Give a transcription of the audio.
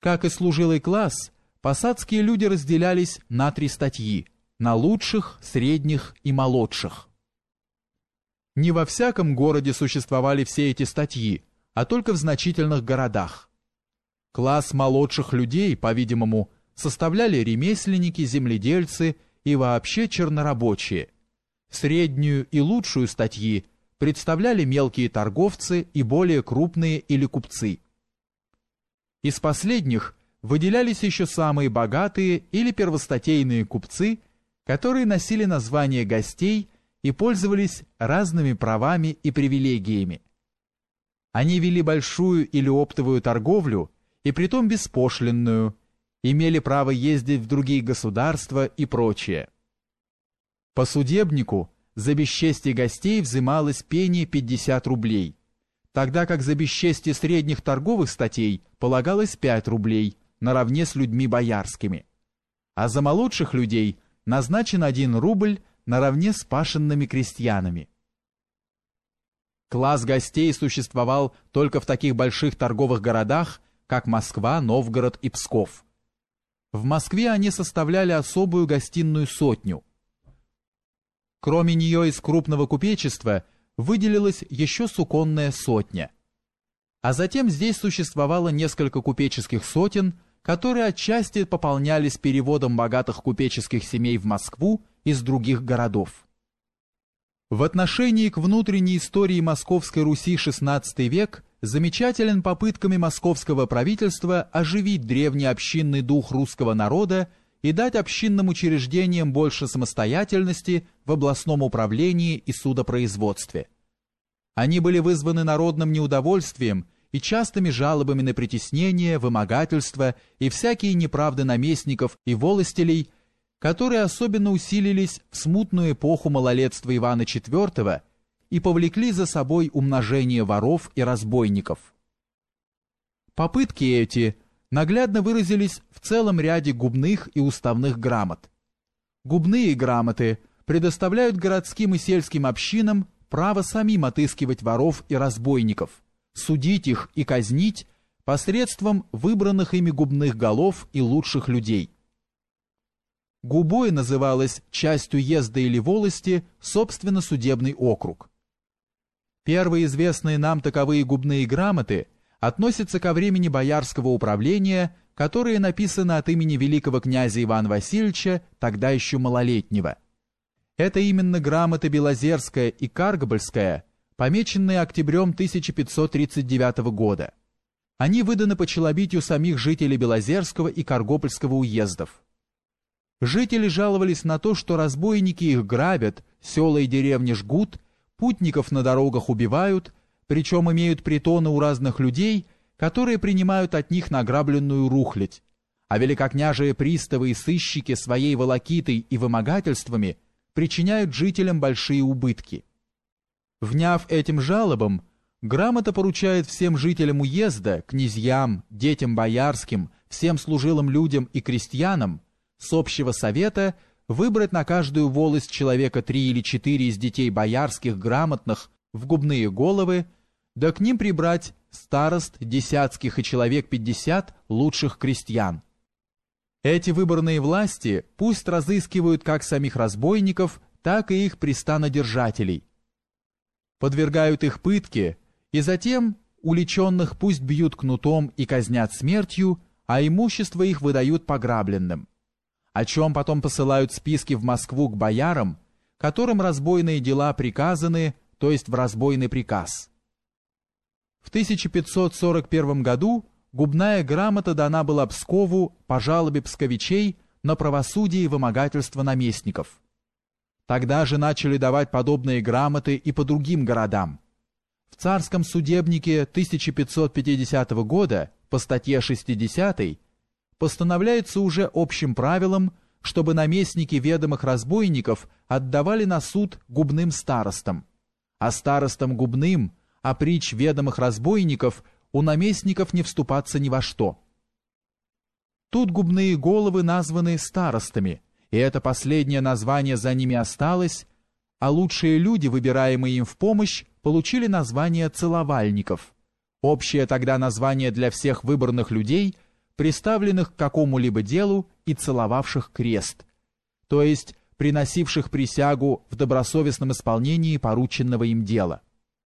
Как и служилый класс, посадские люди разделялись на три статьи – на лучших, средних и молодших. Не во всяком городе существовали все эти статьи, а только в значительных городах. Класс молодших людей, по-видимому, составляли ремесленники, земледельцы и вообще чернорабочие. Среднюю и лучшую статьи представляли мелкие торговцы и более крупные или купцы. Из последних выделялись еще самые богатые или первостатейные купцы, которые носили название гостей и пользовались разными правами и привилегиями. Они вели большую или оптовую торговлю, и притом беспошлинную, имели право ездить в другие государства и прочее. По судебнику за бесчестие гостей взималось пение 50 рублей, тогда как за бесчестие средних торговых статей полагалось 5 рублей, наравне с людьми боярскими. А за молодших людей назначен 1 рубль наравне с пашенными крестьянами. Класс гостей существовал только в таких больших торговых городах, как Москва, Новгород и Псков. В Москве они составляли особую гостиную сотню. Кроме нее из крупного купечества выделилась еще суконная сотня. А затем здесь существовало несколько купеческих сотен, которые отчасти пополнялись переводом богатых купеческих семей в Москву из других городов. В отношении к внутренней истории Московской Руси XVI век замечателен попытками московского правительства оживить древний общинный дух русского народа и дать общинным учреждениям больше самостоятельности в областном управлении и судопроизводстве. Они были вызваны народным неудовольствием и частыми жалобами на притеснение, вымогательство и всякие неправды наместников и волостелей – которые особенно усилились в смутную эпоху малолетства Ивана IV и повлекли за собой умножение воров и разбойников. Попытки эти наглядно выразились в целом ряде губных и уставных грамот. Губные грамоты предоставляют городским и сельским общинам право самим отыскивать воров и разбойников, судить их и казнить посредством выбранных ими губных голов и лучших людей – Губой называлась часть уезда или волости, собственно, судебный округ. Первые известные нам таковые губные грамоты относятся ко времени боярского управления, которые написаны от имени великого князя Ивана Васильевича, тогда еще малолетнего. Это именно грамоты Белозерская и Каргобыльская, помеченные октябрем 1539 года. Они выданы по челобитию самих жителей Белозерского и Каргопольского уездов. Жители жаловались на то, что разбойники их грабят, села и деревни жгут, путников на дорогах убивают, причем имеют притоны у разных людей, которые принимают от них награбленную рухлядь, а великокняжие приставы и сыщики своей волокитой и вымогательствами причиняют жителям большие убытки. Вняв этим жалобам, грамота поручает всем жителям уезда, князьям, детям боярским, всем служилым людям и крестьянам с общего совета выбрать на каждую волость человека три или четыре из детей боярских грамотных в губные головы, да к ним прибрать старост, десятских и человек пятьдесят лучших крестьян. Эти выборные власти пусть разыскивают как самих разбойников, так и их пристанодержателей. Подвергают их пытке, и затем уличенных пусть бьют кнутом и казнят смертью, а имущество их выдают пограбленным о чем потом посылают списки в Москву к боярам, которым разбойные дела приказаны, то есть в разбойный приказ. В 1541 году губная грамота дана была Пскову по жалобе псковичей на правосудие и вымогательство наместников. Тогда же начали давать подобные грамоты и по другим городам. В царском судебнике 1550 года по статье 60 постановляется уже общим правилом, чтобы наместники ведомых разбойников отдавали на суд губным старостам, а старостам губным, а притч ведомых разбойников у наместников не вступаться ни во что. Тут губные головы названы старостами, и это последнее название за ними осталось, а лучшие люди, выбираемые им в помощь, получили название целовальников. Общее тогда название для всех выбранных людей – приставленных к какому-либо делу и целовавших крест, то есть приносивших присягу в добросовестном исполнении порученного им дела.